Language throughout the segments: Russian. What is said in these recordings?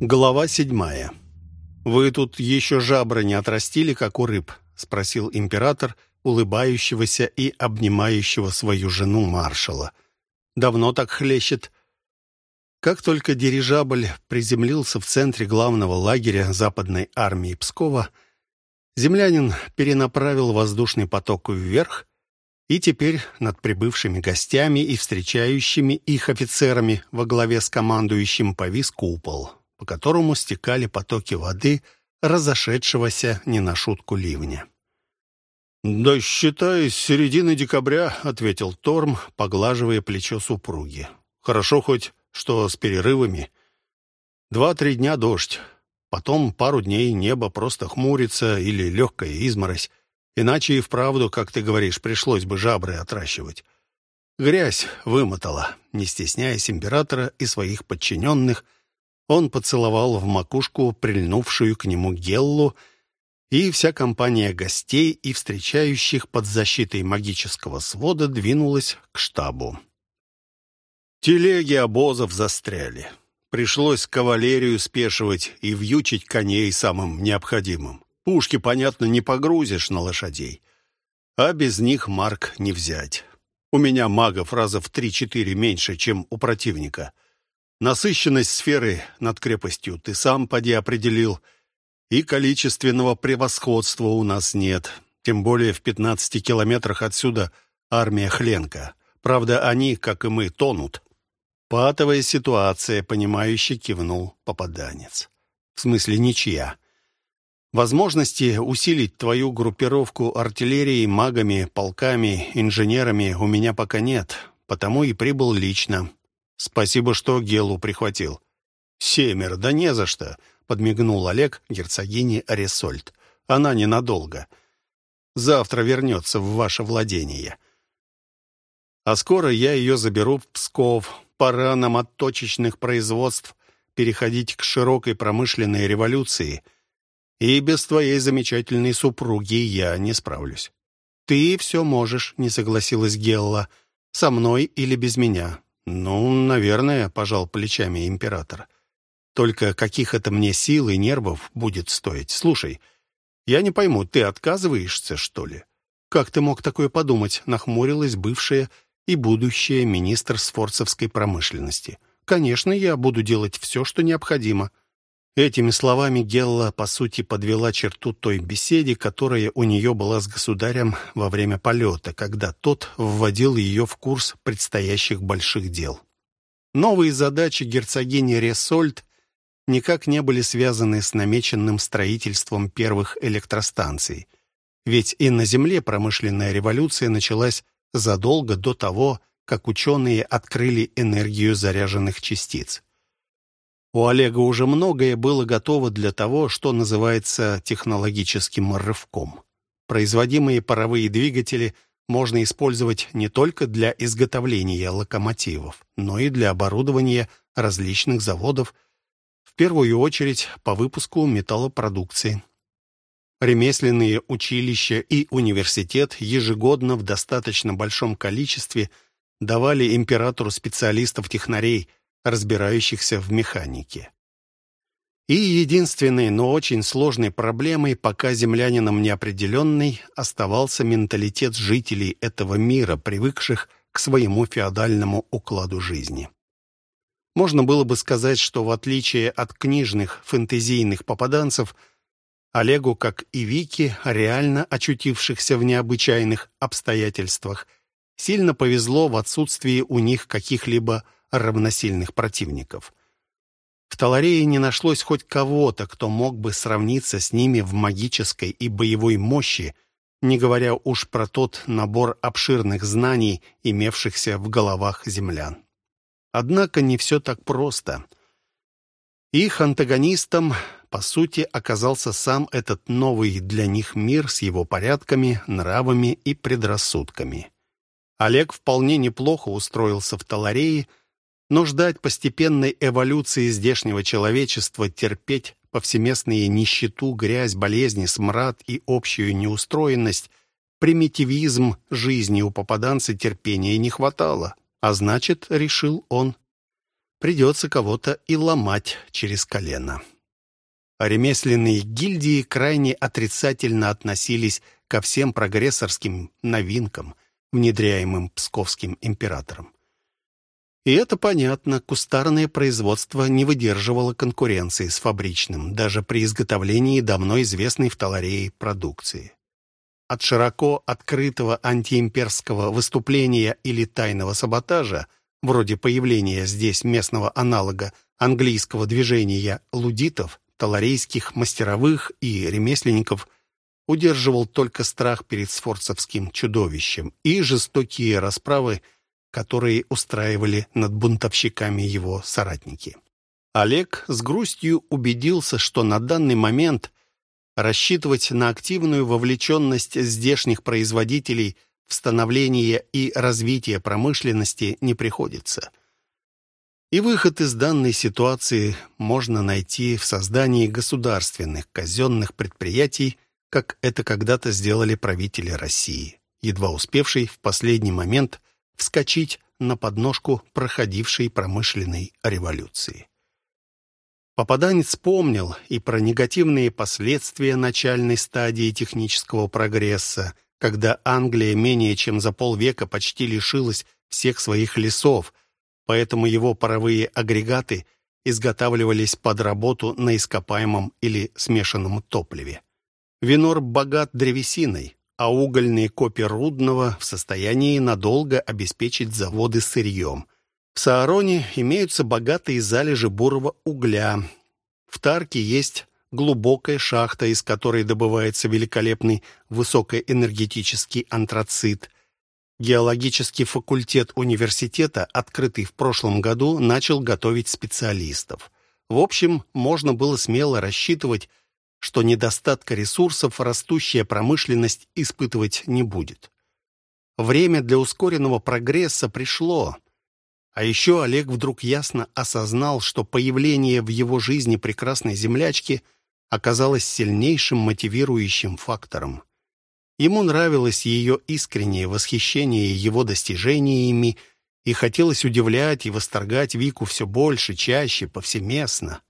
Глава седьмая. «Вы тут еще жабры не отрастили, как у рыб?» — спросил император, улыбающегося и обнимающего свою жену маршала. «Давно так хлещет?» Как только дирижабль приземлился в центре главного лагеря западной армии Пскова, землянин перенаправил воздушный поток вверх, и теперь над прибывшими гостями и встречающими их офицерами во главе с командующим повис купол по которому стекали потоки воды разошедшегося не на шутку ливня. «Да считай, с середины декабря», — ответил Торм, поглаживая плечо супруги. «Хорошо хоть, что с перерывами. Два-три дня дождь, потом пару дней небо просто хмурится или легкая изморозь. Иначе и вправду, как ты говоришь, пришлось бы жабры отращивать. Грязь вымотала, не стесняясь императора и своих подчиненных — он поцеловал в макушку прильнувшую к нему Геллу, и вся компания гостей и встречающих под защитой магического свода двинулась к штабу. Телеги обозов застряли. Пришлось кавалерию спешивать и вьючить коней самым необходимым. Пушки, понятно, не погрузишь на лошадей. А без них марк не взять. У меня магов раза в три-четыре меньше, чем у противника — Насыщенность сферы над крепостью ты сам поди определил, и количественного превосходства у нас нет. Тем более в 15 километрах отсюда армия Хленка. Правда, они, как и мы, тонут. Патовая ситуация, понимающе кивнул попаданец. В смысле, ничья. Возможности усилить твою группировку артиллерией, магами, полками, инженерами у меня пока нет, потому и прибыл лично. Спасибо, что Гелу прихватил. Семер, да не за что, подмигнул Олег герцогине Аресольд. Она ненадолго. Завтра вернется в ваше владение. А скоро я ее заберу в Псков. Пора нам от точечных производств переходить к широкой промышленной революции. И без твоей замечательной супруги я не справлюсь. «Ты все можешь», — не согласилась Гелла. «Со мной или без меня. «Ну, наверное», — пожал плечами император. «Только каких это мне сил и нервов будет стоить? Слушай, я не пойму, ты отказываешься, что ли?» «Как ты мог такое подумать?» — нахмурилась бывшая и будущая министр сфорцевской промышленности. «Конечно, я буду делать все, что необходимо». Этими словами Гелла, по сути, подвела черту той беседе, которая у нее была с государем во время полета, когда тот вводил ее в курс предстоящих больших дел. Новые задачи герцогини Ресольд никак не были связаны с намеченным строительством первых электростанций. Ведь и на Земле промышленная революция началась задолго до того, как ученые открыли энергию заряженных частиц. У Олега уже многое было готово для того, что называется технологическим рывком. Производимые паровые двигатели можно использовать не только для изготовления локомотивов, но и для оборудования различных заводов, в первую очередь по выпуску металлопродукции. Ремесленные училища и университет ежегодно в достаточно большом количестве давали императору специалистов-технарей, разбирающихся в механике. И единственной, но очень сложной проблемой, пока землянинам неопределенной, оставался менталитет жителей этого мира, привыкших к своему феодальному укладу жизни. Можно было бы сказать, что в отличие от книжных фэнтезийных попаданцев, Олегу, как и Вики, реально очутившихся в необычайных обстоятельствах, сильно повезло в отсутствии у них каких-либо равносильных противников. В Таларее не нашлось хоть кого-то, кто мог бы сравниться с ними в магической и боевой мощи, не говоря уж про тот набор обширных знаний, имевшихся в головах землян. Однако не все так просто. Их антагонистом, по сути, оказался сам этот новый для них мир с его порядками, нравами и предрассудками. Олег вполне неплохо устроился в Таларее, но ждать постепенной эволюции здешнего человечества, терпеть повсеместные нищету, грязь, болезни, смрад и общую неустроенность, примитивизм жизни у попаданца терпения не хватало. А значит, решил он, придется кого-то и ломать через колено. Ремесленные гильдии крайне отрицательно относились ко всем прогрессорским новинкам, внедряемым псковским императором. И это понятно, кустарное производство не выдерживало конкуренции с фабричным, даже при изготовлении давно известной в Таларее продукции. От широко открытого антиимперского выступления или тайного саботажа, вроде появления здесь местного аналога английского движения лудитов, таларейских мастеровых и ремесленников, удерживал только страх перед сфорцевским чудовищем и жестокие расправы – которые устраивали над бунтовщиками его соратники. Олег с грустью убедился, что на данный момент рассчитывать на активную вовлеченность здешних производителей в становление и развитие промышленности не приходится. И выход из данной ситуации можно найти в создании государственных казенных предприятий, как это когда-то сделали правители России, едва успевший в последний момент вскочить на подножку проходившей промышленной революции. Попаданец помнил и про негативные последствия начальной стадии технического прогресса, когда Англия менее чем за полвека почти лишилась всех своих лесов, поэтому его паровые агрегаты изготавливались под работу на ископаемом или смешанном топливе. Винор богат древесиной, а угольные копи Рудного в состоянии надолго обеспечить заводы сырьем. В Саароне имеются богатые залежи бурого угля. В Тарке есть глубокая шахта, из которой добывается великолепный высокоэнергетический антрацит. Геологический факультет университета, открытый в прошлом году, начал готовить специалистов. В общем, можно было смело рассчитывать, что недостатка ресурсов растущая промышленность испытывать не будет. Время для ускоренного прогресса пришло. А еще Олег вдруг ясно осознал, что появление в его жизни прекрасной землячки оказалось сильнейшим мотивирующим фактором. Ему нравилось ее искреннее восхищение его достижениями, и хотелось удивлять и восторгать Вику все больше, чаще, повсеместно.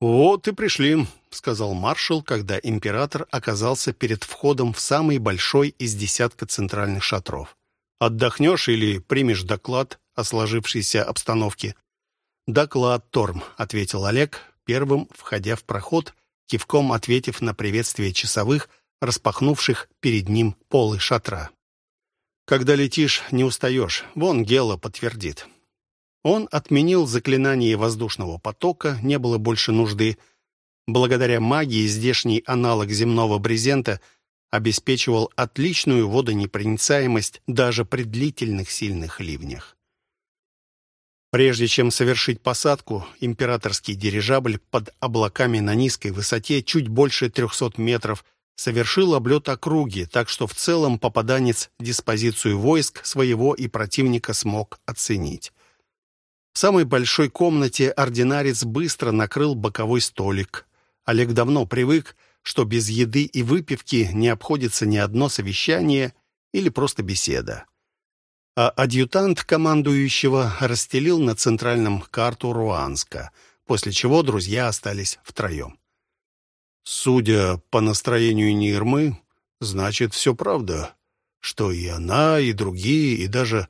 «Вот и пришли», — сказал маршал, когда император оказался перед входом в самый большой из десятка центральных шатров. «Отдохнешь или примешь доклад о сложившейся обстановке?» «Доклад, Торм», — ответил Олег, первым входя в проход, кивком ответив на приветствие часовых, распахнувших перед ним полы шатра. «Когда летишь, не устаешь. Вон Гела подтвердит. Он отменил заклинание воздушного потока, не было больше нужды. Благодаря магии здешний аналог земного брезента обеспечивал отличную водонепроницаемость даже при длительных сильных ливнях. Прежде чем совершить посадку, императорский дирижабль под облаками на низкой высоте чуть больше 300 метров совершил облет округи, так что в целом попаданец диспозицию войск своего и противника смог оценить. В самой большой комнате ординарец быстро накрыл боковой столик. Олег давно привык, что без еды и выпивки не обходится ни одно совещание или просто беседа. А адъютант командующего расстелил на центральном карту Руанска, после чего друзья остались втроем. Судя по настроению Нирмы, значит, все правда, что и она, и другие, и даже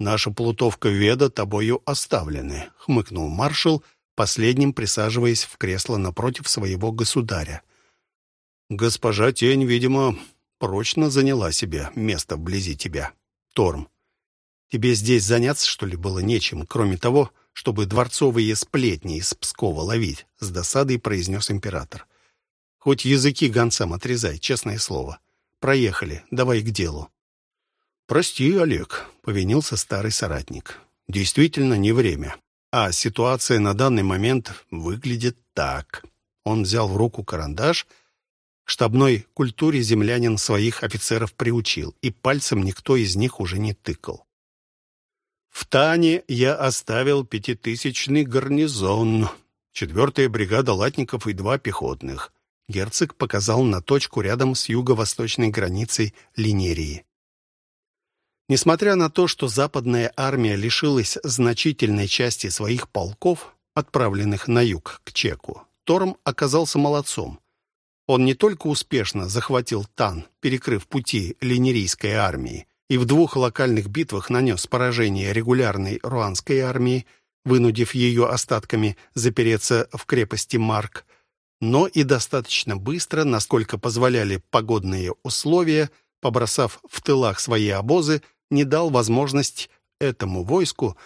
Наша плутовка Веда тобою оставлены», — хмыкнул маршал, последним присаживаясь в кресло напротив своего государя. «Госпожа Тень, видимо, прочно заняла себе место вблизи тебя. Торм, тебе здесь заняться, что ли, было нечем, кроме того, чтобы дворцовые сплетни из Пскова ловить?» — с досадой произнес император. «Хоть языки гонцам отрезай, честное слово. Проехали, давай к делу». «Прости, Олег», — повинился старый соратник. «Действительно не время. А ситуация на данный момент выглядит так». Он взял в руку карандаш. Штабной культуре землянин своих офицеров приучил, и пальцем никто из них уже не тыкал. В Тане я оставил пятитысячный гарнизон, четвертая бригада латников и два пехотных. Герцог показал на точку рядом с юго-восточной границей Линерии. Несмотря на то, что западная армия лишилась значительной части своих полков, отправленных на юг к Чеку, Торм оказался молодцом. Он не только успешно захватил Тан, перекрыв пути линерийской армии, и в двух локальных битвах нанес поражение регулярной руанской армии, вынудив ее остатками запереться в крепости Марк, но и достаточно быстро, насколько позволяли погодные условия, побросав в тылах свои обозы, не дал возможность этому войску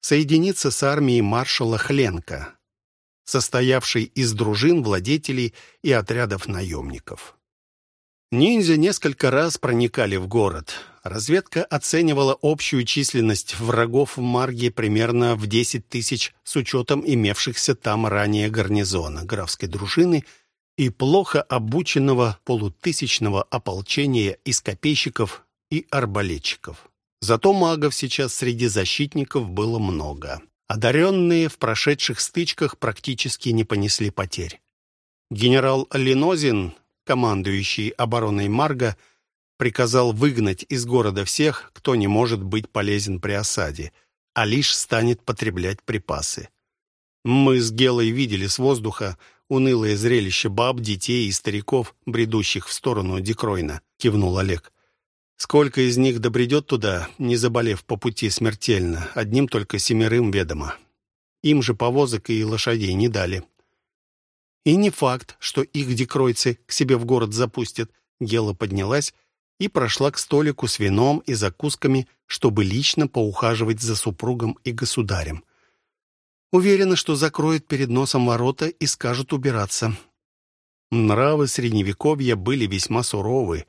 соединиться с армией маршала Хленка, состоявшей из дружин, владетелей и отрядов наемников. Ниндзя несколько раз проникали в город. Разведка оценивала общую численность врагов в Марге примерно в 10 тысяч с учетом имевшихся там ранее гарнизона, графской дружины и плохо обученного полутысячного ополчения из копейщиков и арбалетчиков. Зато магов сейчас среди защитников было много. Одаренные в прошедших стычках практически не понесли потерь. Генерал Ленозин, командующий обороной Марга, приказал выгнать из города всех, кто не может быть полезен при осаде, а лишь станет потреблять припасы. Мы с Гелой видели с воздуха унылое зрелище баб, детей и стариков, бредущих в сторону Декройна, кивнул Олег. Сколько из них добредет туда, не заболев по пути смертельно, одним только семерым ведомо. Им же повозок и лошадей не дали. И не факт, что их декройцы к себе в город запустят. Гела поднялась и прошла к столику с вином и закусками, чтобы лично поухаживать за супругом и государем. Уверена, что закроет перед носом ворота и скажет убираться. Нравы Средневековья были весьма суровы,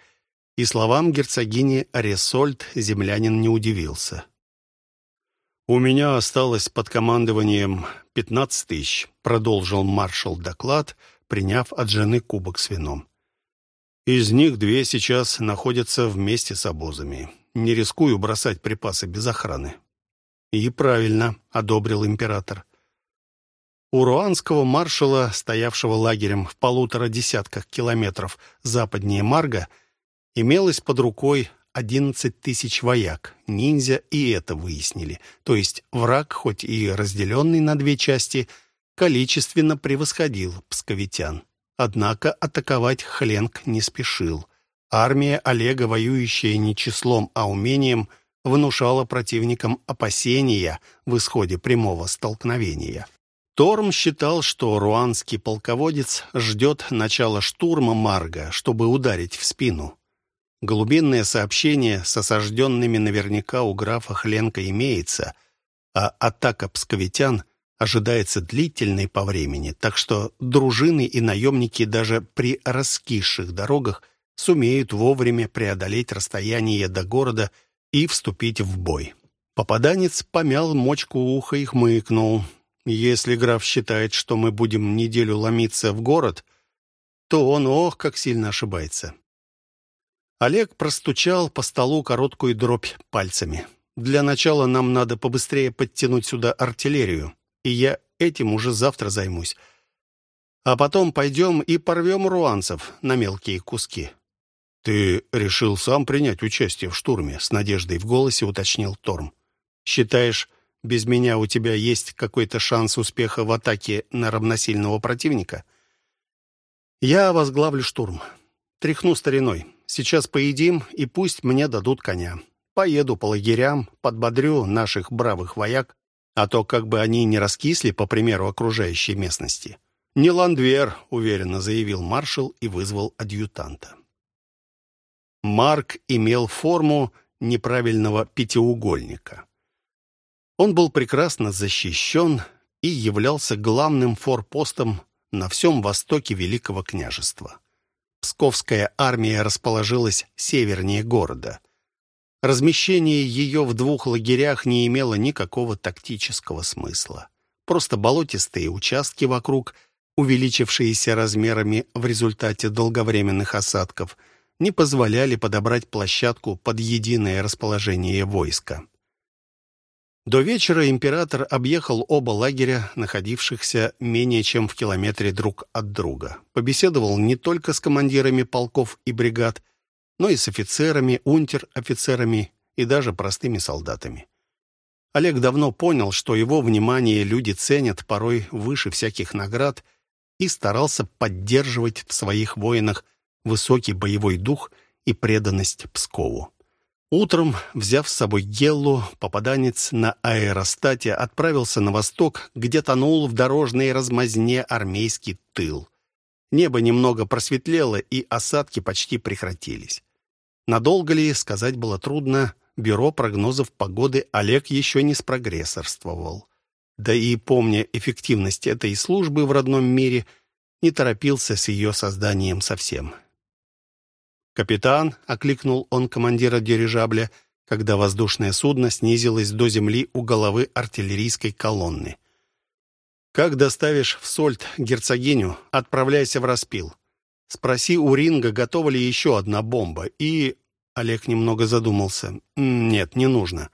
и словам герцогини Аресольд землянин не удивился. «У меня осталось под командованием пятнадцать тысяч», продолжил маршал доклад, приняв от жены кубок с вином. «Из них две сейчас находятся вместе с обозами. Не рискую бросать припасы без охраны». «И правильно», — одобрил император. У руанского маршала, стоявшего лагерем в полутора десятках километров западнее Марга, — Имелось под рукой 11 тысяч вояк. Ниндзя и это выяснили. То есть враг, хоть и разделенный на две части, количественно превосходил псковитян. Однако атаковать Хленк не спешил. Армия Олега, воюющая не числом, а умением, внушала противникам опасения в исходе прямого столкновения. Торм считал, что руанский полководец ждет начала штурма Марга, чтобы ударить в спину. Глубинное сообщение с осажденными наверняка у графа Хленка имеется, а атака псковитян ожидается длительной по времени, так что дружины и наемники даже при раскисших дорогах сумеют вовремя преодолеть расстояние до города и вступить в бой. Попаданец помял мочку уха и хмыкнул. «Если граф считает, что мы будем неделю ломиться в город, то он, ох, как сильно ошибается. Олег простучал по столу короткую дробь пальцами. «Для начала нам надо побыстрее подтянуть сюда артиллерию, и я этим уже завтра займусь. А потом пойдем и порвем руанцев на мелкие куски». «Ты решил сам принять участие в штурме?» — с надеждой в голосе уточнил Торм. «Считаешь, без меня у тебя есть какой-то шанс успеха в атаке на равносильного противника?» «Я возглавлю штурм. Тряхну стариной. Сейчас поедим, и пусть мне дадут коня. Поеду по лагерям, подбодрю наших бравых вояк, а то как бы они не раскисли, по примеру окружающей местности. «Не Ландвер», — уверенно заявил маршал и вызвал адъютанта. Марк имел форму неправильного пятиугольника. Он был прекрасно защищен и являлся главным форпостом на всем востоке Великого княжества. Псковская армия расположилась севернее города. Размещение ее в двух лагерях не имело никакого тактического смысла. Просто болотистые участки вокруг, увеличившиеся размерами в результате долговременных осадков, не позволяли подобрать площадку под единое расположение войска. До вечера император объехал оба лагеря, находившихся менее чем в километре друг от друга. Побеседовал не только с командирами полков и бригад, но и с офицерами, унтер-офицерами и даже простыми солдатами. Олег давно понял, что его внимание люди ценят порой выше всяких наград и старался поддерживать в своих воинах высокий боевой дух и преданность Пскову. Утром, взяв с собой Геллу, попаданец на аэростате отправился на восток, где тонул в дорожной размазне армейский тыл. Небо немного просветлело, и осадки почти прекратились. Надолго ли, сказать было трудно. Бюро прогнозов погоды Олег еще не спрогрессорствовал. Да и, помня эффективность этой службы в родном мире, не торопился с ее созданием совсем. «Капитан», — окликнул он командира дирижабля, когда воздушное судно снизилось до земли у головы артиллерийской колонны. «Как доставишь в Сольт герцогиню, отправляйся в распил. Спроси у Ринга, готова ли еще одна бомба, и...» Олег немного задумался. «Нет, не нужно.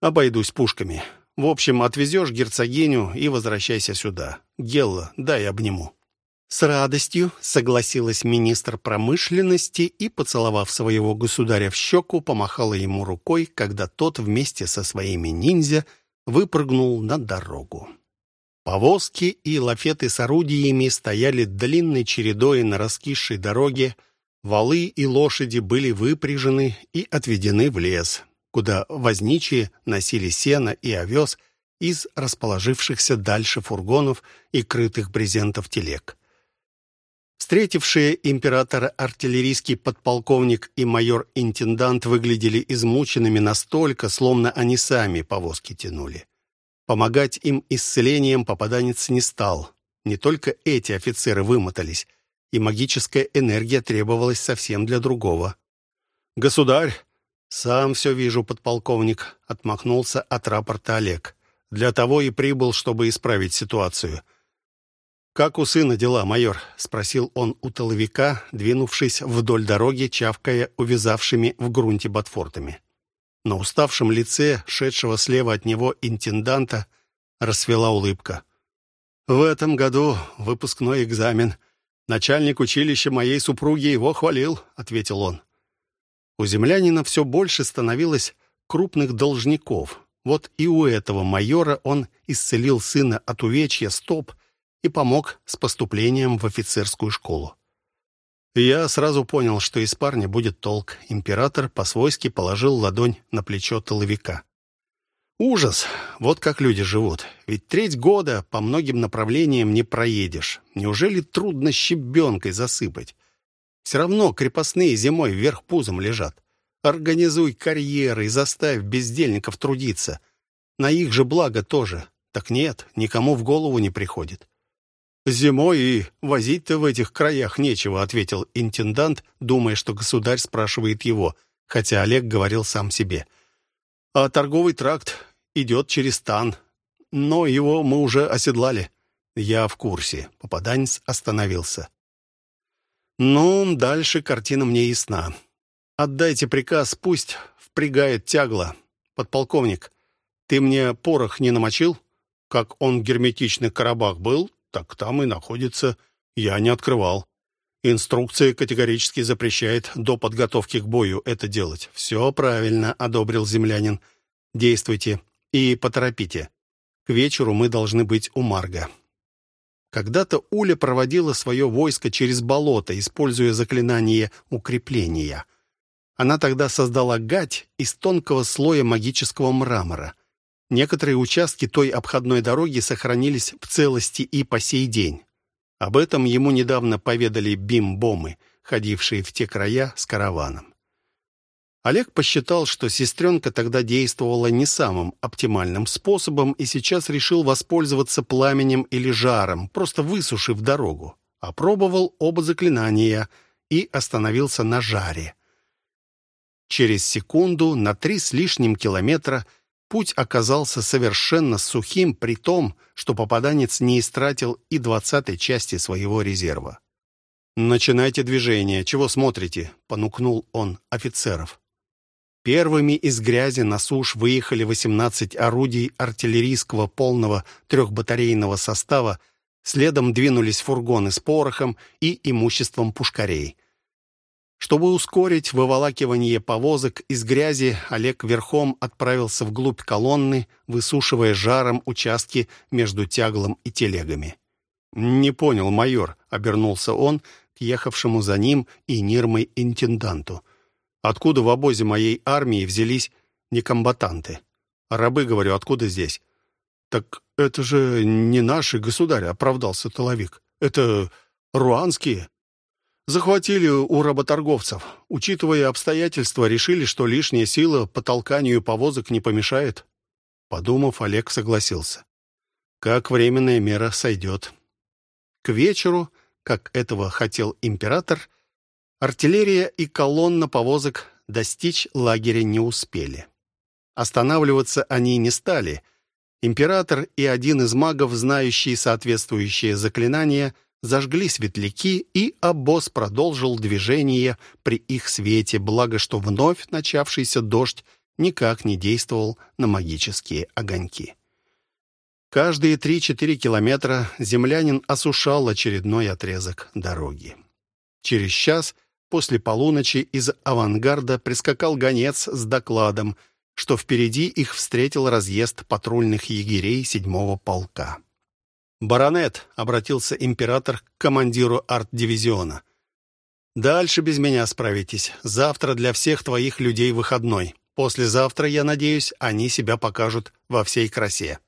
Обойдусь пушками. В общем, отвезешь герцогиню и возвращайся сюда. Гелла, дай обниму». С радостью согласилась министр промышленности и, поцеловав своего государя в щеку, помахала ему рукой, когда тот вместе со своими ниндзя выпрыгнул на дорогу. Повозки и лафеты с орудиями стояли длинной чередой на раскисшей дороге, валы и лошади были выпряжены и отведены в лес, куда возничие носили сено и овес из расположившихся дальше фургонов и крытых брезентов телег. Встретившие императора артиллерийский подполковник и майор-интендант выглядели измученными настолько, словно они сами повозки тянули. Помогать им исцелением попаданец не стал. Не только эти офицеры вымотались, и магическая энергия требовалась совсем для другого. «Государь!» «Сам все вижу, подполковник», — отмахнулся от рапорта Олег. «Для того и прибыл, чтобы исправить ситуацию». «Как у сына дела, майор?» — спросил он у толовика, двинувшись вдоль дороги, чавкая увязавшими в грунте ботфортами. На уставшем лице, шедшего слева от него интенданта, расцвела улыбка. «В этом году выпускной экзамен. Начальник училища моей супруги его хвалил», — ответил он. У землянина все больше становилось крупных должников. Вот и у этого майора он исцелил сына от увечья стоп — и помог с поступлением в офицерскую школу. Я сразу понял, что из парня будет толк. Император по-свойски положил ладонь на плечо тыловика. Ужас! Вот как люди живут. Ведь треть года по многим направлениям не проедешь. Неужели трудно щебенкой засыпать? Все равно крепостные зимой вверх пузом лежат. Организуй карьеры и заставь бездельников трудиться. На их же благо тоже. Так нет, никому в голову не приходит. «Зимой и возить-то в этих краях нечего», — ответил интендант, думая, что государь спрашивает его, хотя Олег говорил сам себе. «А торговый тракт идет через Тан, но его мы уже оседлали». «Я в курсе». Попаданец остановился. «Ну, дальше картина мне ясна. Отдайте приказ, пусть впрягает тягло. Подполковник, ты мне порох не намочил? Как он герметичный коробах был, так там и находится. Я не открывал. Инструкция категорически запрещает до подготовки к бою это делать. Все правильно, одобрил землянин. Действуйте и поторопите. К вечеру мы должны быть у Марга. Когда-то Уля проводила свое войско через болото, используя заклинание укрепления. Она тогда создала гать из тонкого слоя магического мрамора — Некоторые участки той обходной дороги сохранились в целости и по сей день. Об этом ему недавно поведали бим-бомы, ходившие в те края с караваном. Олег посчитал, что сестренка тогда действовала не самым оптимальным способом и сейчас решил воспользоваться пламенем или жаром, просто высушив дорогу. Опробовал оба заклинания и остановился на жаре. Через секунду на три с лишним километра – Путь оказался совершенно сухим, при том, что попаданец не истратил и двадцатой части своего резерва. «Начинайте движение. Чего смотрите?» — понукнул он офицеров. Первыми из грязи на суш выехали 18 орудий артиллерийского полного трехбатарейного состава, следом двинулись фургоны с порохом и имуществом пушкарей. Чтобы ускорить выволакивание повозок из грязи, Олег верхом отправился вглубь колонны, высушивая жаром участки между тяглом и телегами. «Не понял, майор», — обернулся он к ехавшему за ним и Нирмой интенданту. «Откуда в обозе моей армии взялись некомбатанты? Рабы, говорю, откуда здесь?» «Так это же не наши, государь», — оправдался Толовик. «Это руанские». Захватили у работорговцев. Учитывая обстоятельства, решили, что лишняя сила по толканию повозок не помешает. Подумав, Олег согласился. Как временная мера сойдет. К вечеру, как этого хотел император, артиллерия и колонна повозок достичь лагеря не успели. Останавливаться они не стали. Император и один из магов, знающий соответствующие заклинания, зажгли светляки, и обоз продолжил движение при их свете, благо что вновь начавшийся дождь никак не действовал на магические огоньки. Каждые три-четыре километра землянин осушал очередной отрезок дороги. Через час после полуночи из авангарда прискакал гонец с докладом, что впереди их встретил разъезд патрульных егерей седьмого полка. «Баронет», — обратился император к командиру арт-дивизиона. «Дальше без меня справитесь. Завтра для всех твоих людей выходной. Послезавтра, я надеюсь, они себя покажут во всей красе».